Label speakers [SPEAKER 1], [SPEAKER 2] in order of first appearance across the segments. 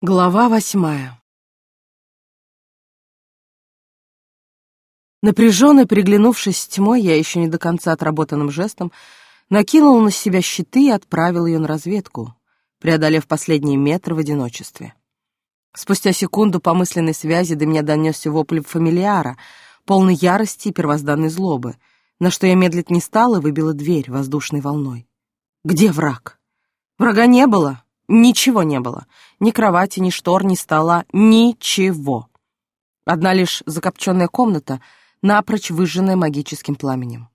[SPEAKER 1] Глава восьмая Напряженно приглянувшись с тьмой, я еще не до конца отработанным жестом, накинул на себя щиты и отправил ее на разведку, преодолев последние метры в одиночестве. Спустя секунду по мысленной связи до меня донесся вопль фамилиара, полный ярости и первозданной злобы, на что я медлить не стала и выбила дверь воздушной волной. Где враг? Врага не было, ничего не было. Ни кровати, ни штор, ни стола, ничего. Одна лишь закопченная комната, напрочь выжженная магическим пламенем.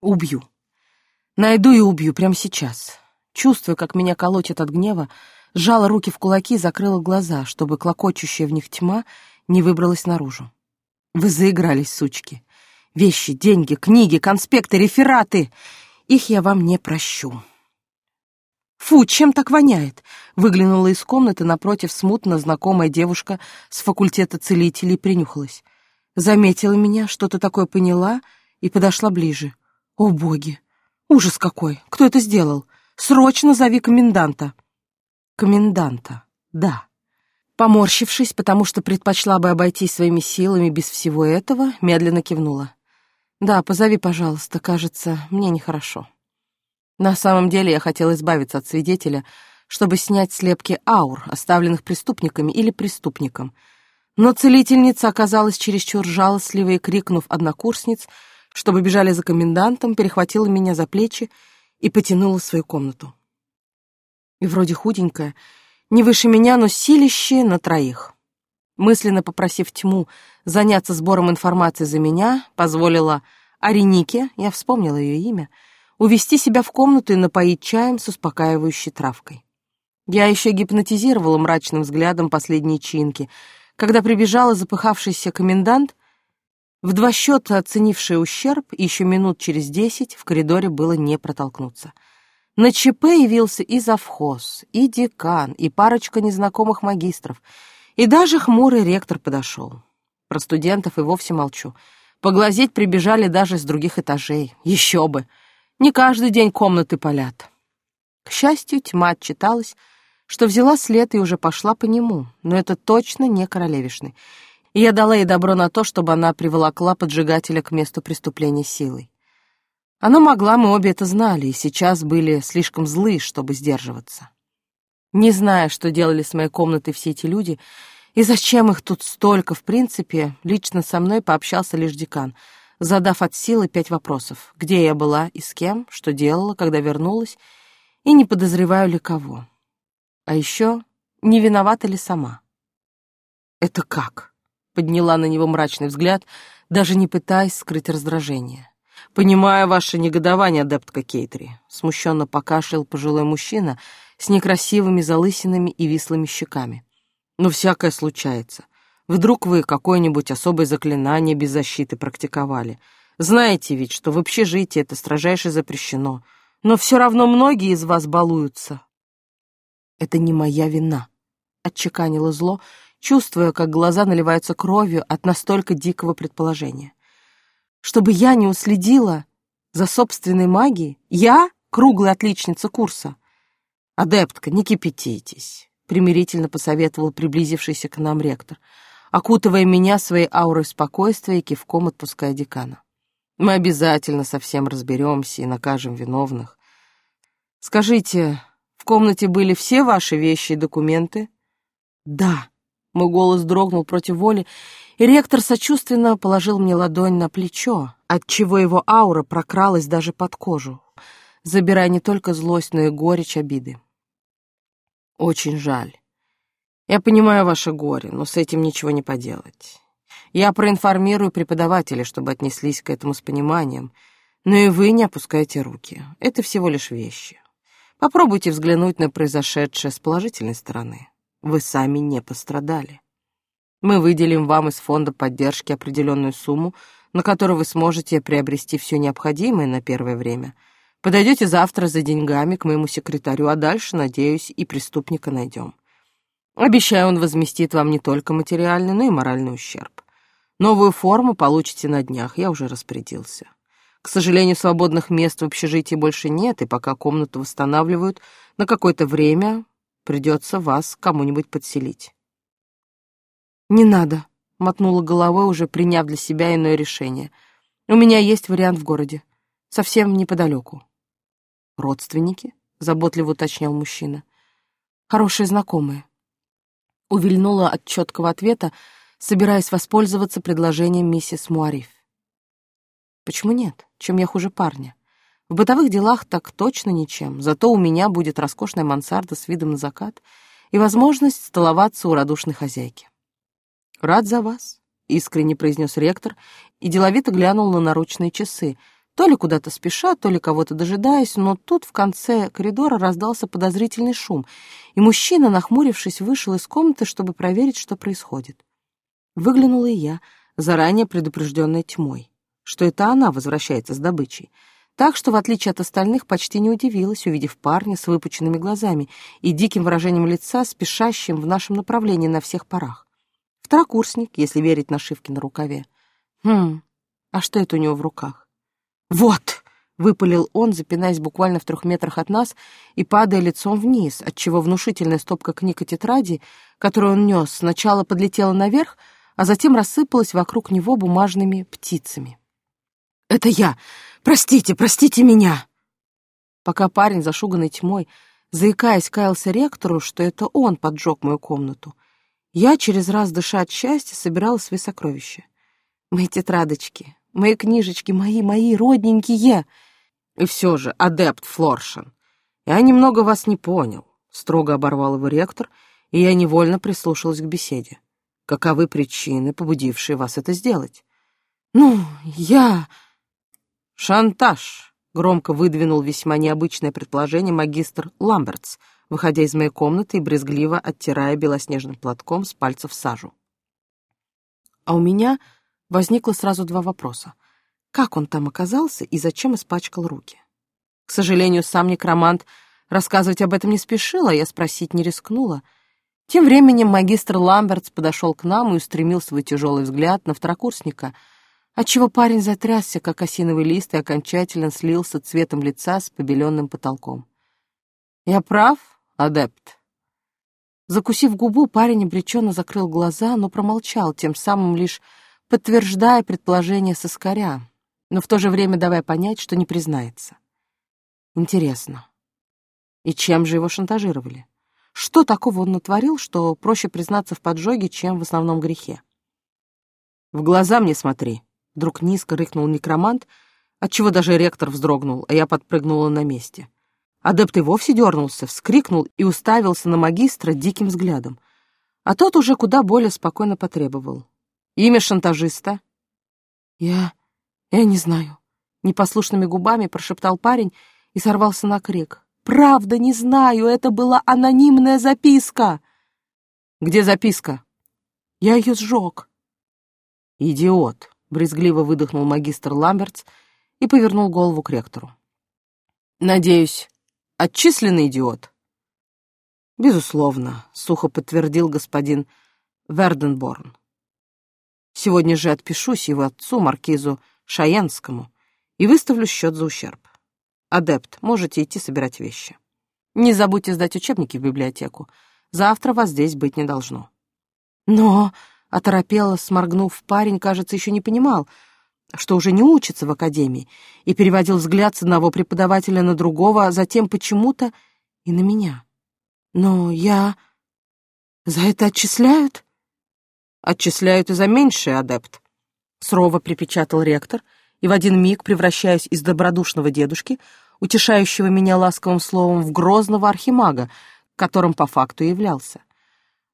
[SPEAKER 1] Убью. Найду и убью прямо сейчас. Чувствуя, как меня колотит от гнева, сжала руки в кулаки и закрыла глаза, чтобы клокочущая в них тьма не выбралась наружу. Вы заигрались, сучки. Вещи, деньги, книги, конспекты, рефераты. Их я вам не прощу. «Фу, чем так воняет?» — выглянула из комнаты напротив смутно знакомая девушка с факультета целителей принюхалась. Заметила меня, что-то такое поняла и подошла ближе. «О, боги! Ужас какой! Кто это сделал? Срочно зови коменданта!» «Коменданта, да». Поморщившись, потому что предпочла бы обойтись своими силами без всего этого, медленно кивнула. «Да, позови, пожалуйста, кажется, мне нехорошо». На самом деле я хотела избавиться от свидетеля, чтобы снять слепки аур, оставленных преступниками или преступником. Но целительница оказалась чересчур жалостливой крикнув однокурсниц, чтобы бежали за комендантом, перехватила меня за плечи и потянула в свою комнату. И вроде худенькая, не выше меня, но силище на троих. Мысленно попросив тьму заняться сбором информации за меня, позволила Аренике, я вспомнила ее имя, — увести себя в комнату и напоить чаем с успокаивающей травкой. Я еще гипнотизировала мрачным взглядом последние чинки, когда прибежала запыхавшийся комендант, в два счета оценивший ущерб, и еще минут через десять в коридоре было не протолкнуться. На ЧП явился и завхоз, и декан, и парочка незнакомых магистров, и даже хмурый ректор подошел. Про студентов и вовсе молчу. Поглазеть прибежали даже с других этажей. Еще бы! Не каждый день комнаты палят. К счастью, тьма отчиталась, что взяла след и уже пошла по нему, но это точно не королевишны. И я дала ей добро на то, чтобы она приволокла поджигателя к месту преступления силой. Она могла, мы обе это знали, и сейчас были слишком злы, чтобы сдерживаться. Не зная, что делали с моей комнатой все эти люди, и зачем их тут столько, в принципе, лично со мной пообщался лишь декан — задав от силы пять вопросов. Где я была и с кем, что делала, когда вернулась, и не подозреваю ли кого. А еще, не виновата ли сама. «Это как?» — подняла на него мрачный взгляд, даже не пытаясь скрыть раздражение. «Понимаю ваше негодование, адептка Кейтри», — смущенно покашлял пожилой мужчина с некрасивыми залысинами и вислыми щеками. «Но всякое случается. Вдруг вы какое-нибудь особое заклинание без защиты практиковали. Знаете ведь, что в общежитии это строжайше запрещено. Но все равно многие из вас балуются. Это не моя вина, — отчеканило зло, чувствуя, как глаза наливаются кровью от настолько дикого предположения. Чтобы я не уследила за собственной магией, я — круглая отличница курса. Адептка, не кипятитесь, — примирительно посоветовал приблизившийся к нам ректор — окутывая меня своей аурой спокойствия и кивком отпуская декана. Мы обязательно со всем разберемся и накажем виновных. Скажите, в комнате были все ваши вещи и документы? Да. Мой голос дрогнул против воли, и ректор сочувственно положил мне ладонь на плечо, отчего его аура прокралась даже под кожу, забирая не только злость, но и горечь обиды. Очень жаль. Я понимаю ваше горе, но с этим ничего не поделать. Я проинформирую преподавателей, чтобы отнеслись к этому с пониманием, но и вы не опускайте руки. Это всего лишь вещи. Попробуйте взглянуть на произошедшее с положительной стороны. Вы сами не пострадали. Мы выделим вам из фонда поддержки определенную сумму, на которую вы сможете приобрести все необходимое на первое время. Подойдете завтра за деньгами к моему секретарю, а дальше, надеюсь, и преступника найдем. Обещаю, он возместит вам не только материальный, но и моральный ущерб. Новую форму получите на днях, я уже распорядился. К сожалению, свободных мест в общежитии больше нет, и пока комнату восстанавливают, на какое-то время Придется вас кому-нибудь подселить.
[SPEAKER 2] «Не надо», — мотнула головой, уже приняв для себя иное решение. «У меня есть вариант в городе, совсем неподалеку».
[SPEAKER 1] «Родственники?» — заботливо уточнял мужчина.
[SPEAKER 2] «Хорошие знакомые». Увильнула от четкого ответа, собираясь воспользоваться предложением миссис Муариф. «Почему нет? Чем я хуже парня? В бытовых делах так точно ничем, зато у меня будет роскошная мансарда с видом на закат и возможность столоваться у радушной хозяйки. «Рад за вас», — искренне произнес ректор и деловито глянул на наручные часы, то ли куда-то спеша, то ли кого-то дожидаясь, но тут в конце коридора раздался подозрительный шум, и мужчина, нахмурившись, вышел из комнаты, чтобы проверить, что происходит. Выглянула и я, заранее предупрежденная тьмой, что это она возвращается с добычей, так что, в отличие от остальных, почти не удивилась, увидев парня с выпученными глазами и диким выражением лица, спешащим в нашем направлении на всех парах. Второкурсник, если верить нашивке на рукаве. Хм, а что это у него в руках? Вот! Выпалил он, запинаясь буквально в трех метрах от нас и падая лицом вниз, отчего внушительная стопка книг и тетради, которую он нес, сначала подлетела наверх, а затем рассыпалась вокруг него бумажными птицами. «Это я! Простите, простите меня!» Пока парень, зашуганный тьмой, заикаясь, каялся ректору, что это он поджег мою комнату, я, через раз дыша от счастья, собирала свои сокровища. Мои тетрадочки, мои книжечки, мои, мои, родненькие. И все же, адепт Флоршин, я немного вас не понял, строго оборвал его ректор, и я невольно прислушалась к беседе. Каковы причины, побудившие вас это сделать? Ну, я... Шантаж, громко выдвинул весьма необычное предположение магистр Ламбертс — выходя из моей комнаты и брезгливо оттирая белоснежным платком с пальцев сажу. А у меня возникло сразу два вопроса. Как он там оказался и зачем испачкал руки? К сожалению, сам некромант рассказывать об этом не спешил, а я спросить не рискнула. Тем временем магистр Ламбертс подошел к нам и устремил свой тяжелый взгляд на второкурсника, отчего парень затрясся, как осиновый лист, и окончательно слился цветом лица с побеленным потолком. «Я прав?» адепт. Закусив губу, парень обреченно закрыл глаза, но промолчал, тем самым лишь подтверждая предположение соскаря, но в то же время давая понять, что не признается. Интересно. И чем же его шантажировали? Что такого он натворил, что проще признаться в поджоге, чем в основном грехе? «В глаза мне смотри», — вдруг низко рыкнул некромант, отчего даже ректор вздрогнул, а я подпрыгнула на месте. Адепт и вовсе дернулся, вскрикнул и уставился на магистра диким взглядом. А тот уже куда более спокойно потребовал. «Имя шантажиста?» «Я... я не знаю», — непослушными губами прошептал парень и сорвался на крик. «Правда, не знаю, это была анонимная записка!» «Где записка?» «Я ее сжег». «Идиот!» — брезгливо выдохнул магистр Ламбертс и повернул голову к ректору. «Надеюсь, Отчисленный идиот. Безусловно, сухо подтвердил господин Верденборн. Сегодня же отпишусь его отцу, маркизу Шаенскому, и выставлю счет за ущерб. Адепт, можете идти собирать вещи. Не забудьте сдать учебники в библиотеку. Завтра вас здесь быть не должно. Но, оторопело, сморгнув, парень, кажется, еще не понимал — что уже не учится в академии, и переводил взгляд с одного преподавателя на другого, а затем почему-то и на меня. Но я... За это отчисляют? Отчисляют и за меньший адепт. Сурово припечатал ректор, и в один миг, превращаясь из добродушного дедушки, утешающего меня ласковым словом, в грозного архимага, которым по факту являлся.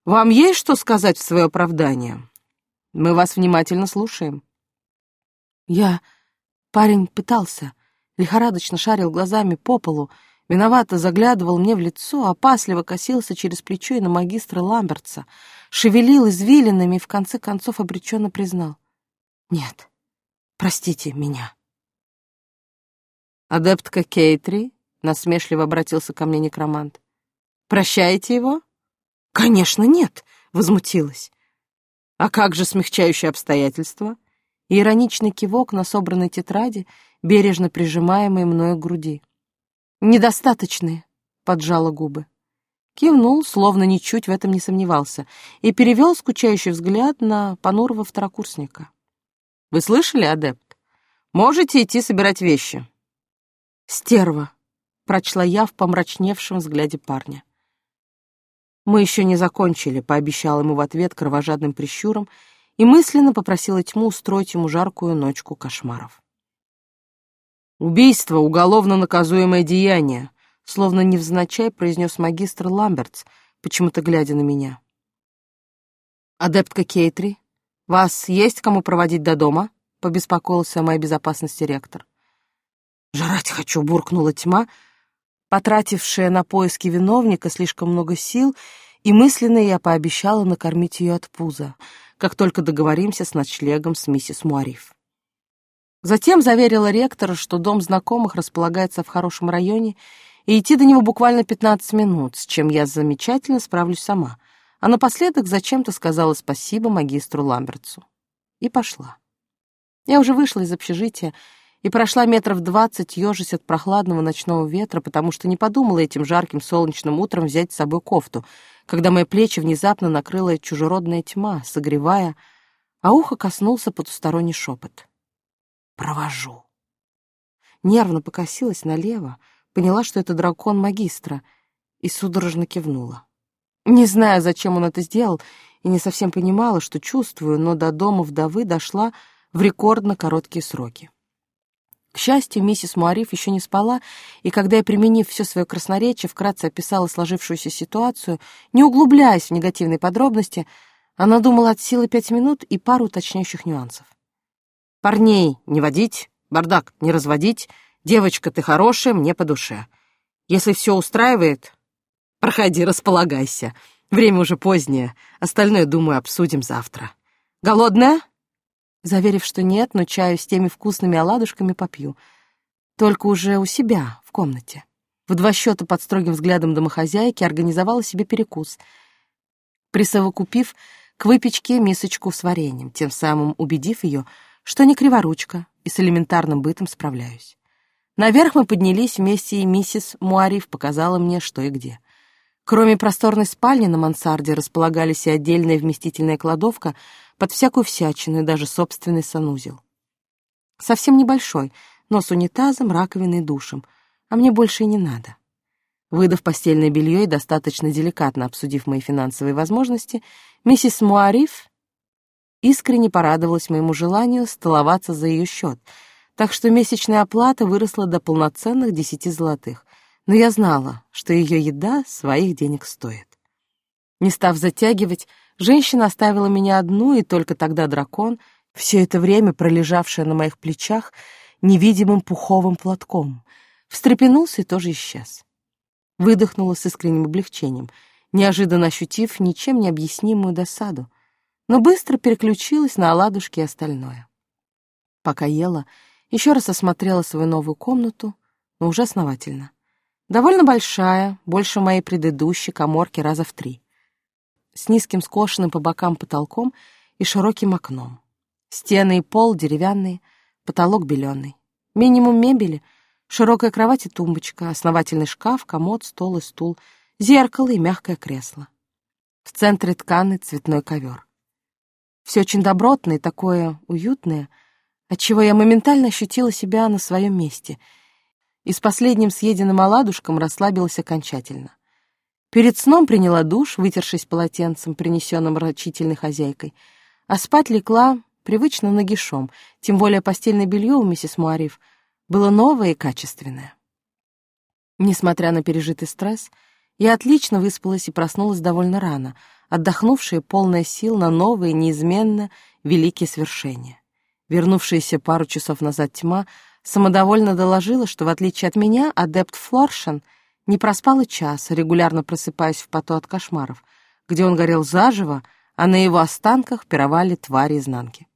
[SPEAKER 2] «Вам есть что сказать в свое оправдание? Мы вас внимательно слушаем». Я... Парень пытался, лихорадочно шарил глазами по полу, виновато заглядывал мне в лицо, опасливо косился через плечо и на магистра Ламбертса, шевелил извилинами и в конце концов обреченно признал. «Нет, простите меня». «Адептка Кейтри?» — насмешливо обратился ко мне некромант. «Прощаете его?» «Конечно, нет!» — возмутилась. «А как же смягчающие обстоятельства?» ироничный кивок на собранной тетради, бережно прижимаемой мною к груди. «Недостаточные», — поджала губы. Кивнул, словно ничуть в этом не сомневался, и перевел скучающий взгляд на понурого второкурсника. «Вы слышали, адепт? Можете идти собирать вещи». «Стерва», — прочла я в помрачневшем взгляде парня. «Мы еще не закончили», — пообещал ему в ответ кровожадным прищуром и мысленно попросила тьму устроить ему жаркую ночку кошмаров. «Убийство — уголовно наказуемое деяние», словно невзначай произнес магистр Ламбертс, почему-то глядя на меня. «Адептка Кейтри, вас есть кому проводить до дома?» — побеспокоился о моей безопасности ректор. «Жрать хочу!» — буркнула тьма, потратившая на поиски виновника слишком много сил, и мысленно я пообещала накормить ее от пуза, как только договоримся с ночлегом с миссис Муариф. Затем заверила ректора, что дом знакомых располагается в хорошем районе, и идти до него буквально 15 минут, с чем я замечательно справлюсь сама. А напоследок зачем-то сказала спасибо магистру Ламбертсу. И пошла. Я уже вышла из общежития и прошла метров двадцать, ежась от прохладного ночного ветра, потому что не подумала этим жарким солнечным утром взять с собой кофту, когда мои плечи внезапно накрыла чужеродная тьма, согревая, а ухо коснулся потусторонний шепот. «Провожу». Нервно покосилась налево, поняла, что это дракон магистра, и судорожно кивнула. Не знаю, зачем он это сделал, и не совсем понимала, что чувствую, но до дома вдовы дошла в рекордно короткие сроки. К счастью, миссис Муариф еще не спала, и когда я, применив все свое красноречие, вкратце описала сложившуюся ситуацию, не углубляясь в негативные подробности, она думала от силы пять минут и пару уточняющих нюансов. «Парней не водить, бардак не разводить, Девочка, ты хорошая, мне по душе. Если все устраивает, проходи, располагайся. Время уже позднее, остальное, думаю, обсудим завтра. Голодная?» Заверив, что нет, но чаю с теми вкусными оладушками попью. Только уже у себя, в комнате. В два счета под строгим взглядом домохозяйки организовала себе перекус, присовокупив к выпечке мисочку с вареньем, тем самым убедив ее, что не криворучка и с элементарным бытом справляюсь. Наверх мы поднялись вместе, и миссис Муариф показала мне, что и где. Кроме просторной спальни на мансарде располагались и отдельная вместительная кладовка под всякую всячину и даже собственный санузел. Совсем небольшой, но с унитазом, раковиной и душем, а мне больше и не надо. Выдав постельное белье и достаточно деликатно обсудив мои финансовые возможности, миссис Муариф искренне порадовалась моему желанию столоваться за ее счет — так что месячная оплата выросла до полноценных десяти золотых, но я знала, что ее еда своих денег стоит. Не став затягивать, женщина оставила меня одну, и только тогда дракон, все это время пролежавший на моих плечах, невидимым пуховым платком, встрепенулся и тоже исчез. Выдохнула с искренним облегчением, неожиданно ощутив ничем не объяснимую досаду, но быстро переключилась на оладушки и остальное. Пока ела, еще раз осмотрела свою новую комнату, но уже основательно. Довольно большая, больше моей предыдущей коморки раза в три. С низким скошенным по бокам потолком и широким окном. Стены и пол деревянные, потолок беленый. Минимум мебели, широкая кровать и тумбочка, основательный шкаф, комод, стол и стул, зеркало и мягкое кресло. В центре тканый цветной ковер. Все очень добротное такое уютное — отчего я моментально ощутила себя на своем месте и с последним съеденным оладушком расслабилась окончательно. Перед сном приняла душ, вытершись полотенцем, принесенным рачительной хозяйкой, а спать легла привычно нагишом, тем более постельное белье у миссис Муариф было новое и качественное. Несмотря на пережитый стресс, я отлично выспалась и проснулась довольно рано, отдохнувшая полная сил на новые, неизменно великие свершения. Вернувшаяся пару часов назад тьма самодовольно доложила, что, в отличие от меня, адепт Флоршен не проспал и час, регулярно просыпаясь в поту от кошмаров, где он горел заживо, а на его останках пировали твари изнанки.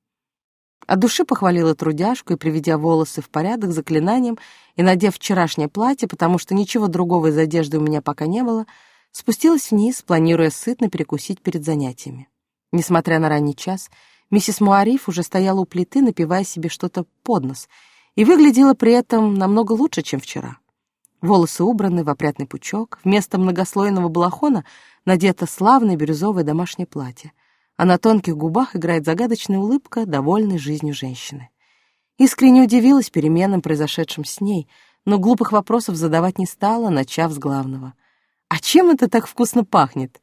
[SPEAKER 2] От души похвалила трудяжку и, приведя волосы в порядок заклинанием и надев вчерашнее платье, потому что ничего другого из одежды у меня пока не было, спустилась вниз, планируя сытно перекусить перед занятиями. Несмотря на ранний час, Миссис Муариф уже стояла у плиты, напивая себе что-то под нос, и выглядела при этом намного лучше, чем вчера. Волосы убраны в опрятный пучок, вместо многослойного балахона надето славное бирюзовое домашнее платье, а на тонких губах играет загадочная улыбка довольной жизнью женщины. Искренне удивилась переменам, произошедшим с ней, но глупых вопросов задавать не стала, начав с главного. «А чем это так вкусно пахнет?»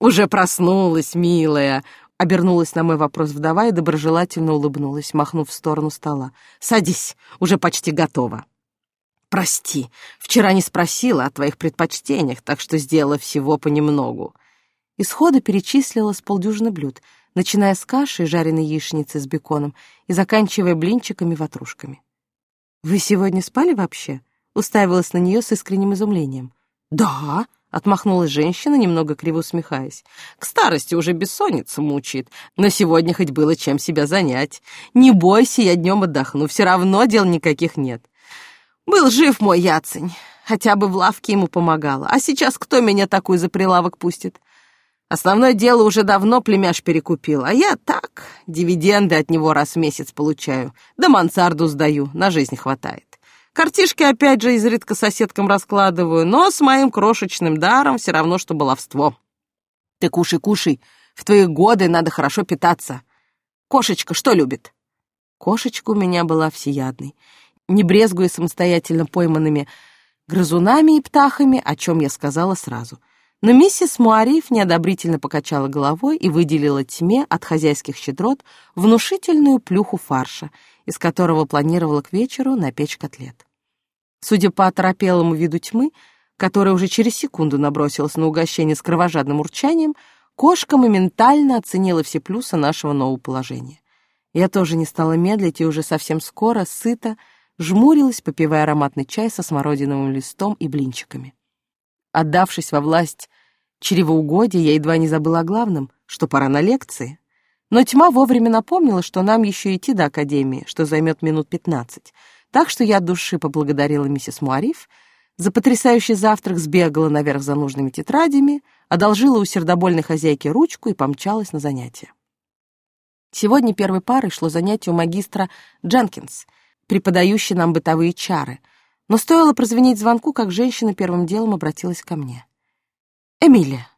[SPEAKER 2] «Уже проснулась, милая!» Обернулась на мой вопрос вдова и доброжелательно улыбнулась, махнув в сторону стола. «Садись, уже почти готова». «Прости, вчера не спросила о твоих предпочтениях, так что сделала всего понемногу». Исхода перечислила с полдюжины блюд, начиная с каши и жареной яичницы с беконом и заканчивая блинчиками-ватрушками. «Вы сегодня спали вообще?» Уставилась на нее с искренним изумлением. «Да», — отмахнулась женщина, немного криво усмехаясь. «К старости уже бессонница мучает, но сегодня хоть было чем себя занять. Не бойся, я днем отдохну, все равно дел никаких нет. Был жив мой яцень, хотя бы в лавке ему помогала. А сейчас кто меня такую за прилавок пустит? Основное дело уже давно племяш перекупил, а я так, дивиденды от него раз в месяц получаю, да мансарду сдаю, на жизнь хватает. Картишки опять же изредка соседкам раскладываю, но с моим крошечным даром все равно, что баловство. Ты кушай, кушай. В твои годы надо хорошо питаться. Кошечка что любит? Кошечка у меня была всеядной. Не брезгуя самостоятельно пойманными грызунами и птахами, о чем я сказала сразу. Но миссис Муариев неодобрительно покачала головой и выделила тьме от хозяйских щедрот внушительную плюху фарша — из которого планировала к вечеру напечь котлет. Судя по оторопелому виду тьмы, которая уже через секунду набросилась на угощение с кровожадным урчанием, кошка моментально оценила все плюсы нашего нового положения. Я тоже не стала медлить и уже совсем скоро, сыто, жмурилась, попивая ароматный чай со смородиновым листом и блинчиками. Отдавшись во власть чревоугодия, я едва не забыла о главном, что пора на лекции. Но тьма вовремя напомнила, что нам еще идти до академии, что займет минут пятнадцать. Так что я от души поблагодарила миссис Муариф, за потрясающий завтрак сбегала наверх за нужными тетрадями, одолжила у сердобольной хозяйки ручку и помчалась на занятия. Сегодня первой парой шло занятие у магистра Дженкинс, преподающей нам бытовые чары, но стоило прозвенеть звонку, как женщина первым делом обратилась ко мне. «Эмилия,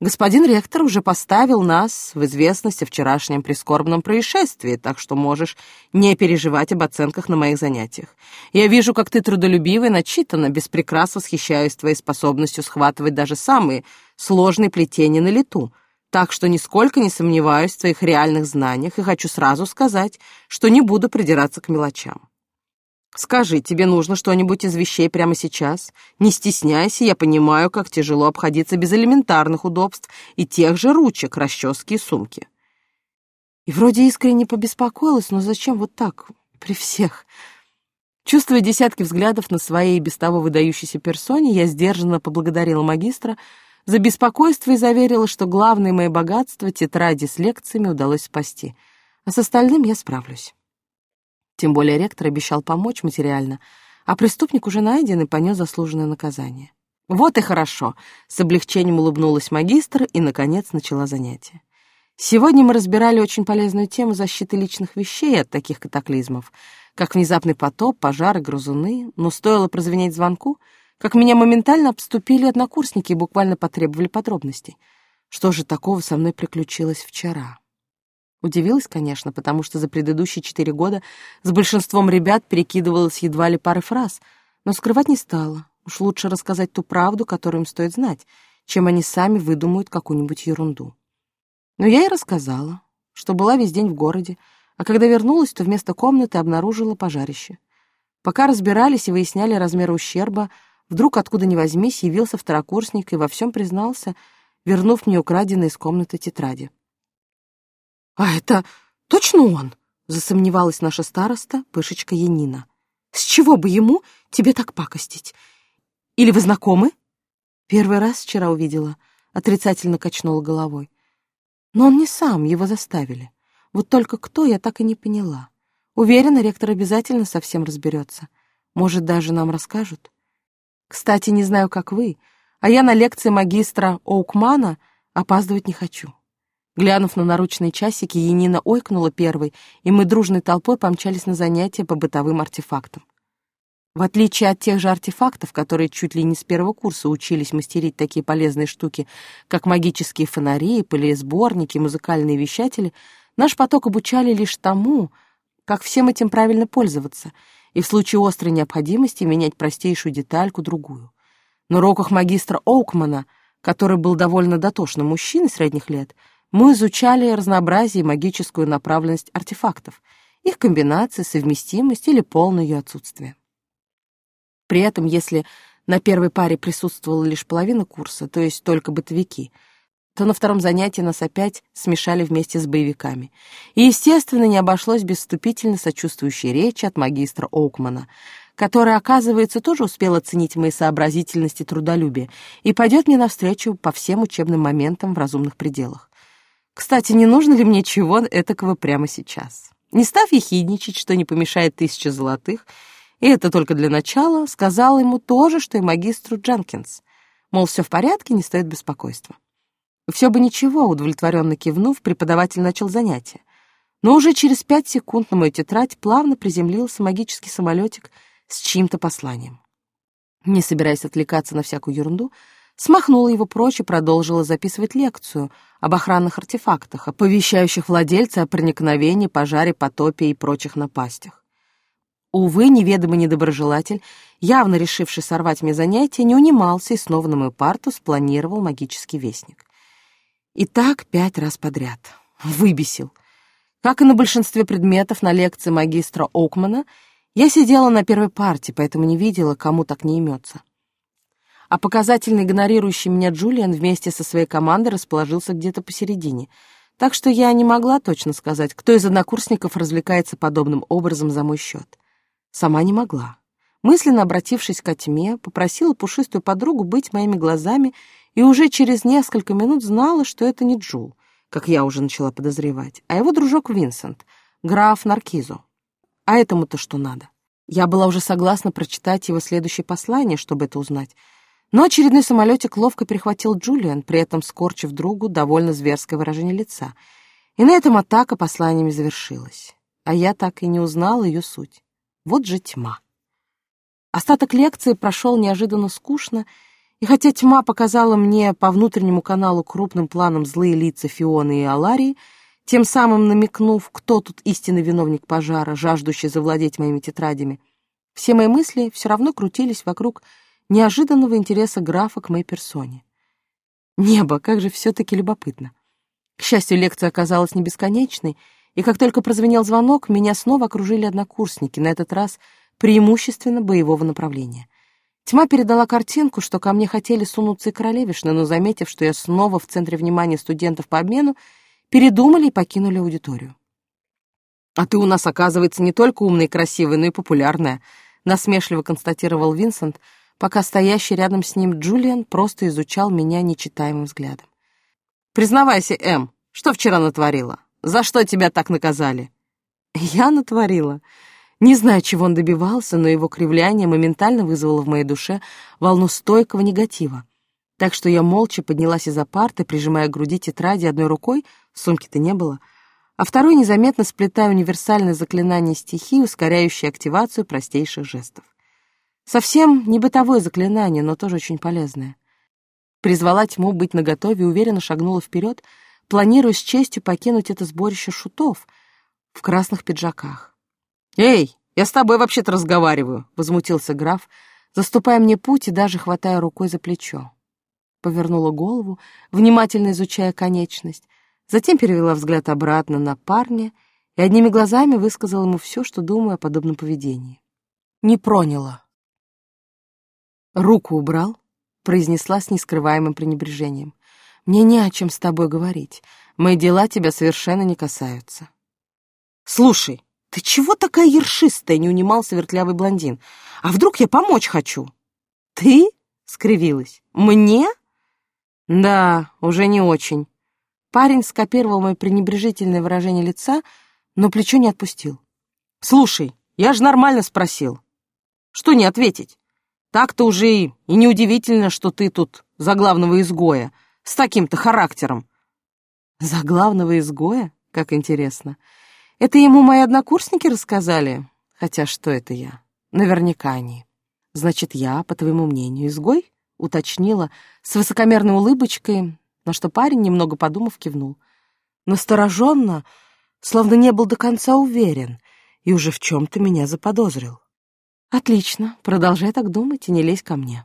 [SPEAKER 2] Господин ректор уже поставил нас в известность о вчерашнем прискорбном происшествии, так что можешь не переживать об оценках на моих занятиях. Я вижу, как ты трудолюбива и начитана, без прикрас восхищаюсь твоей способностью схватывать даже самые сложные плетения на лету. Так что нисколько не сомневаюсь в твоих реальных знаниях и хочу сразу сказать, что не буду придираться к мелочам. Скажи, тебе нужно что-нибудь из вещей прямо сейчас? Не стесняйся, я понимаю, как тяжело обходиться без элементарных удобств и тех же ручек, расчески и сумки. И вроде искренне побеспокоилась, но зачем вот так, при всех? Чувствуя десятки взглядов на своей без того выдающейся персоне, я сдержанно поблагодарила магистра за беспокойство и заверила, что главное мое богатство — тетради с лекциями — удалось спасти, а с остальным я справлюсь. Тем более ректор обещал помочь материально, а преступник уже найден и понес заслуженное наказание. «Вот и хорошо!» — с облегчением улыбнулась магистр и, наконец, начала занятие. Сегодня мы разбирали очень полезную тему защиты личных вещей от таких катаклизмов, как внезапный потоп, пожары, грызуны, но стоило прозвенеть звонку, как меня моментально обступили однокурсники и буквально потребовали подробностей. Что же такого со мной приключилось вчера? Удивилась, конечно, потому что за предыдущие четыре года с большинством ребят перекидывалась едва ли пары фраз, но скрывать не стала. Уж лучше рассказать ту правду, которую им стоит знать, чем они сами выдумают какую-нибудь ерунду. Но я и рассказала, что была весь день в городе, а когда вернулась, то вместо комнаты обнаружила пожарище. Пока разбирались и выясняли размер ущерба, вдруг откуда ни возьмись явился второкурсник и во всем признался, вернув мне украденные из комнаты тетради. «А это точно он?» — засомневалась наша староста, пышечка Янина. «С чего бы ему тебе так пакостить? Или вы знакомы?» Первый раз вчера увидела, отрицательно качнула головой. Но он не сам, его заставили. Вот только кто, я так и не поняла. Уверена, ректор обязательно совсем разберется. Может, даже нам расскажут. Кстати, не знаю, как вы, а я на лекции магистра Оукмана опаздывать не хочу. Глянув на наручные часики, Янина ойкнула первой, и мы дружной толпой помчались на занятия по бытовым артефактам. В отличие от тех же артефактов, которые чуть ли не с первого курса учились мастерить такие полезные штуки, как магические фонари, пылесборники, музыкальные вещатели, наш поток обучали лишь тому, как всем этим правильно пользоваться, и в случае острой необходимости менять простейшую детальку другую. На уроках магистра Оукмана, который был довольно дотошным мужчиной средних лет, мы изучали разнообразие и магическую направленность артефактов, их комбинации, совместимость или полное ее отсутствие. При этом, если на первой паре присутствовала лишь половина курса, то есть только бытовики, то на втором занятии нас опять смешали вместе с боевиками. И, естественно, не обошлось без вступительно сочувствующей речи от магистра Оукмана, который, оказывается, тоже успел оценить мои сообразительности и трудолюбие и пойдет мне навстречу по всем учебным моментам в разумных пределах. Кстати, не нужно ли мне чего этакого прямо сейчас? Не став ехидничать, что не помешает тысяча золотых, и это только для начала, сказал ему то же, что и магистру Дженкинс. Мол, все в порядке, не стоит беспокойства. Все бы ничего, удовлетворенно кивнув, преподаватель начал занятие. Но уже через пять секунд на мою тетрадь плавно приземлился магический самолетик с чьим-то посланием. Не собираясь отвлекаться на всякую ерунду, смахнула его прочь и продолжила записывать лекцию об охранных артефактах, оповещающих владельца о проникновении, пожаре, потопе и прочих напастях. Увы, неведомый недоброжелатель, явно решивший сорвать мне занятие, не унимался и снова на мою парту спланировал магический вестник. И так пять раз подряд. Выбесил. Как и на большинстве предметов на лекции магистра Окмана, я сидела на первой парте, поэтому не видела, кому так не имется. А показательно игнорирующий меня Джулиан вместе со своей командой расположился где-то посередине, так что я не могла точно сказать, кто из однокурсников развлекается подобным образом за мой счет. Сама не могла. Мысленно обратившись к тьме, попросила пушистую подругу быть моими глазами и уже через несколько минут знала, что это не Джул, как я уже начала подозревать, а его дружок Винсент, граф Наркизо. А этому-то что надо? Я была уже согласна прочитать его следующее послание, чтобы это узнать. Но очередной самолетик ловко перехватил Джулиан, при этом скорчив другу довольно зверское выражение лица. И на этом атака посланиями завершилась. А я так и не узнала ее суть. Вот же тьма. Остаток лекции прошел неожиданно скучно, и хотя тьма показала мне по внутреннему каналу крупным планом злые лица Фионы и Аларии, тем самым намекнув, кто тут истинный виновник пожара, жаждущий завладеть моими тетрадями, все мои мысли все равно крутились вокруг неожиданного интереса графа к моей персоне. Небо, как же все-таки любопытно. К счастью, лекция оказалась не бесконечной, и как только прозвенел звонок, меня снова окружили однокурсники, на этот раз преимущественно боевого направления. Тьма передала картинку, что ко мне хотели сунуться и королевишны, но, заметив, что я снова в центре внимания студентов по обмену, передумали и покинули аудиторию. «А ты у нас, оказывается, не только умная и красивая, но и популярная», насмешливо констатировал Винсент, пока стоящий рядом с ним Джулиан просто изучал меня нечитаемым взглядом. «Признавайся, Эм, что вчера натворила?» За что тебя так наказали?» «Я натворила». Не знаю, чего он добивался, но его кривляние моментально вызвало в моей душе волну стойкого негатива. Так что я молча поднялась из-за парты, прижимая к груди тетради одной рукой, сумки-то не было, а второй незаметно сплетая универсальное заклинание стихии, ускоряющее активацию простейших жестов. Совсем не бытовое заклинание, но тоже очень полезное. Призвала тьму быть наготове и уверенно шагнула вперед, планируя с честью покинуть это сборище шутов в красных пиджаках. «Эй, я с тобой вообще-то разговариваю», — возмутился граф, заступая мне путь и даже хватая рукой за плечо. Повернула голову, внимательно изучая конечность, затем перевела взгляд обратно на парня и одними глазами высказала ему все, что думаю о подобном поведении. Не проняла. «Руку убрал», — произнесла с нескрываемым пренебрежением. Мне не о чем с тобой говорить. Мои дела тебя совершенно не касаются. Слушай, ты чего такая ершистая, не унимался вертлявый блондин. А вдруг я помочь хочу? Ты? скривилась. Мне? Да, уже не очень. Парень скопировал мое пренебрежительное выражение лица, но плечо не отпустил. Слушай, я же нормально спросил. Что не ответить? Так-то уже и, и неудивительно, что ты тут за главного изгоя с таким-то характером. За главного изгоя? Как интересно. Это ему мои однокурсники рассказали? Хотя что это я? Наверняка они. Значит, я, по твоему мнению, изгой? Уточнила с высокомерной улыбочкой, на что парень, немного подумав, кивнул. Настороженно, словно не был до конца уверен, и уже в чем-то меня заподозрил. «Отлично, продолжай так думать и не лезь ко мне».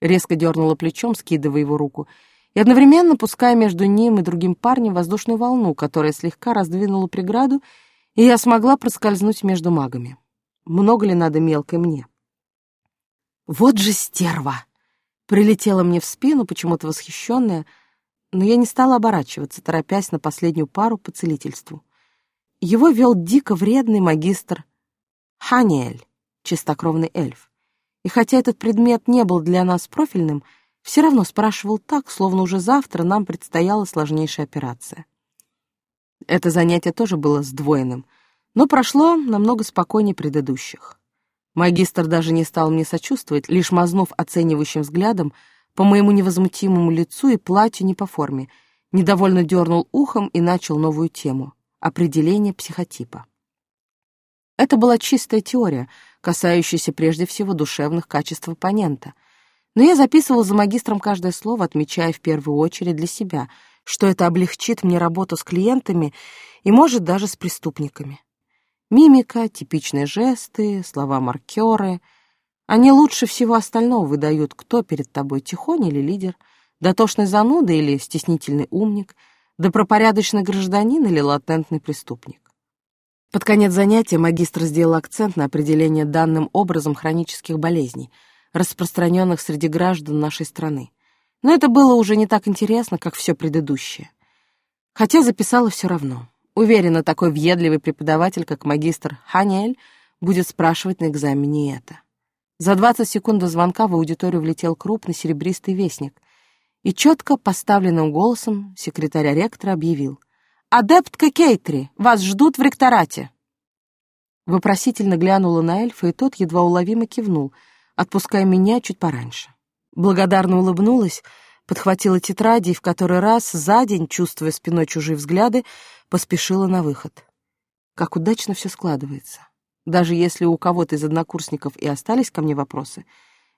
[SPEAKER 2] Резко дернула плечом, скидывая его руку, и одновременно пуская между ним и другим парнем воздушную волну, которая слегка раздвинула преграду, и я смогла проскользнуть между магами. Много ли надо мелкой мне? «Вот же стерва!» Прилетела мне в спину, почему-то восхищенная, но я не стала оборачиваться, торопясь на последнюю пару по целительству. Его вел дико вредный магистр Ханиэль, чистокровный эльф. И хотя этот предмет не был для нас профильным, все равно спрашивал так, словно уже завтра нам предстояла сложнейшая операция. Это занятие тоже было сдвоенным, но прошло намного спокойнее предыдущих. Магистр даже не стал мне сочувствовать, лишь мазнув оценивающим взглядом по моему невозмутимому лицу и платью не по форме, недовольно дернул ухом и начал новую тему — определение психотипа. Это была чистая теория, касающаяся прежде всего душевных качеств оппонента. Но я записывал за магистром каждое слово, отмечая в первую очередь для себя, что это облегчит мне работу с клиентами и, может, даже с преступниками. Мимика, типичные жесты, слова-маркеры. Они лучше всего остального выдают, кто перед тобой, тихонь или лидер, дотошный зануда или стеснительный умник, добропорядочный гражданин или латентный преступник. Под конец занятия магистр сделал акцент на определение данным образом хронических болезней, распространенных среди граждан нашей страны. Но это было уже не так интересно, как все предыдущее. Хотя записала все равно. Уверена, такой въедливый преподаватель, как магистр Ханиэль, будет спрашивать на экзамене это. За 20 секунд до звонка в аудиторию влетел крупный серебристый вестник и четко поставленным голосом секретаря ректора объявил «Адептка Кейтри, вас ждут в ректорате!» Вопросительно глянула на эльфа, и тот едва уловимо кивнул, отпуская меня чуть пораньше. Благодарно улыбнулась, подхватила тетради и в который раз за день, чувствуя спиной чужие взгляды, поспешила на выход. Как удачно все складывается. Даже если у кого-то из однокурсников и остались ко мне вопросы,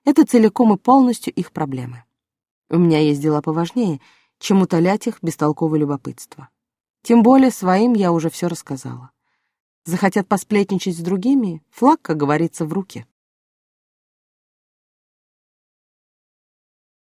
[SPEAKER 2] это целиком и полностью их проблемы. У меня есть дела поважнее, чем утолять их бестолковое любопытство. Тем более своим я уже все рассказала. Захотят посплетничать с другими, флаг, как говорится, в руки.